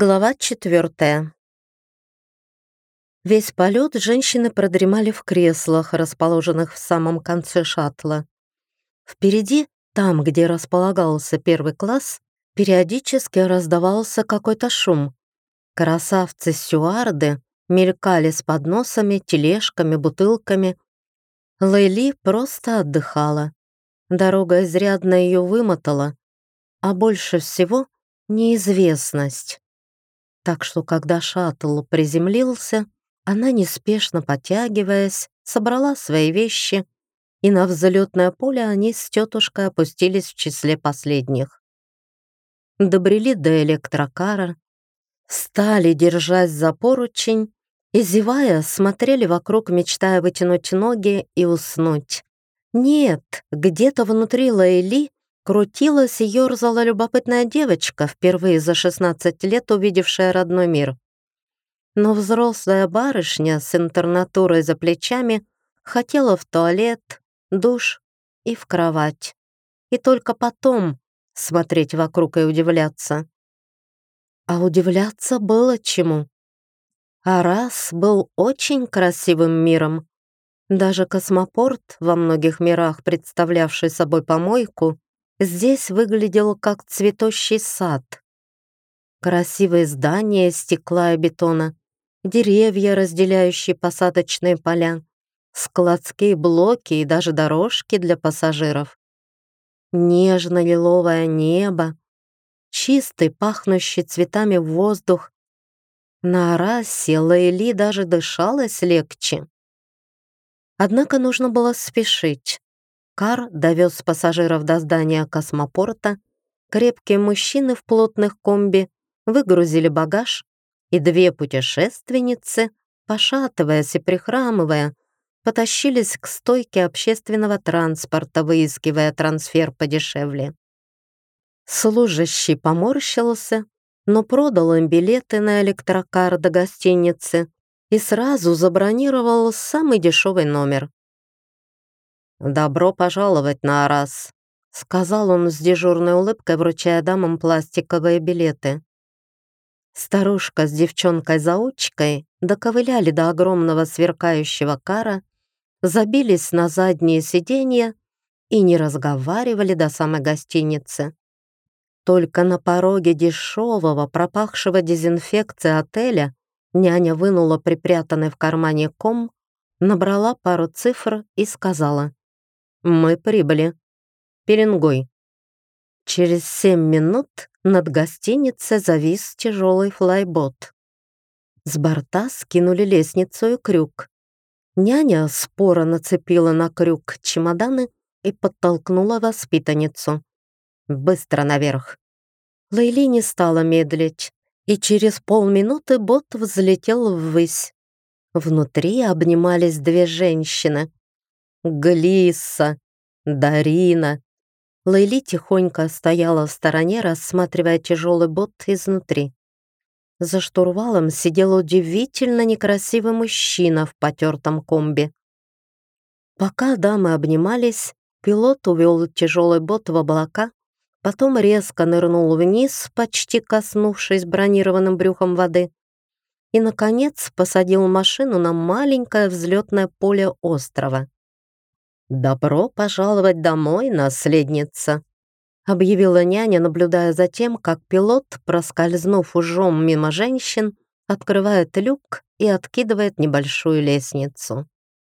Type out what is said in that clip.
Глава четвертая. Весь полет женщины продремали в креслах, расположенных в самом конце шаттла. Впереди, там, где располагался первый класс, периодически раздавался какой-то шум. Красавцы-стюарды мелькали с подносами, тележками, бутылками. Лейли просто отдыхала. Дорога изрядно ее вымотала, а больше всего — неизвестность так что когда шаттл приземлился, она, неспешно потягиваясь, собрала свои вещи, и на взлетное поле они с тетушкой опустились в числе последних. Добрели до электрокара, стали, держась за поручень, и, зевая, смотрели вокруг, мечтая вытянуть ноги и уснуть. Нет, где-то внутри Лейли Крутилась и ерзала любопытная девочка, впервые за 16 лет увидевшая родной мир. Но взрослая барышня с интернатурой за плечами хотела в туалет, душ и в кровать. И только потом смотреть вокруг и удивляться. А удивляться было чему. Арас был очень красивым миром. Даже космопорт, во многих мирах представлявший собой помойку, здесь выглядел как цветущий сад. Красивые здания стекла и бетона, деревья, разделяющие посадочные поля, складские блоки и даже дорожки для пассажиров. Нежно-лиловое небо, чистый, пахнущий цветами воздух. На Арасе Лейли даже дышалось легче. Однако нужно было спешить. Кар довез пассажиров до здания космопорта, крепкие мужчины в плотных комби выгрузили багаж, и две путешественницы, пошатываясь и прихрамывая, потащились к стойке общественного транспорта, выискивая трансфер подешевле. Служащий поморщился, но продал им билеты на электрокар до гостиницы и сразу забронировал самый дешевый номер. «Добро пожаловать на Арас», — сказал он с дежурной улыбкой, вручая дамам пластиковые билеты. Старушка с девчонкой-заучкой доковыляли до огромного сверкающего кара, забились на задние сиденья и не разговаривали до самой гостиницы. Только на пороге дешевого, пропахшего дезинфекции отеля няня вынула припрятанный в кармане ком, набрала пару цифр и сказала мы прибыли. Перенгой. Через семь минут над гостиницей завис тяжелый флайбот. С борта скинули лестницу и крюк. Няня споро нацепила на крюк чемоданы и подтолкнула воспитанницу. «Быстро наверх!» Лейли не стала медлить, и через полминуты бот взлетел ввысь. Внутри обнимались две женщины. Глисса, Дарина. Лейли тихонько стояла в стороне, рассматривая тяжелый бот изнутри. За штурвалом сидел удивительно некрасивый мужчина в потертом комби. Пока дамы обнимались, пилот увел тяжелый бот в облака, потом резко нырнул вниз, почти коснувшись бронированным брюхом воды, и, наконец, посадил машину на маленькое взлетное поле острова. «Добро пожаловать домой, наследница!» объявила няня, наблюдая за тем, как пилот, проскользнув ужом мимо женщин, открывает люк и откидывает небольшую лестницу.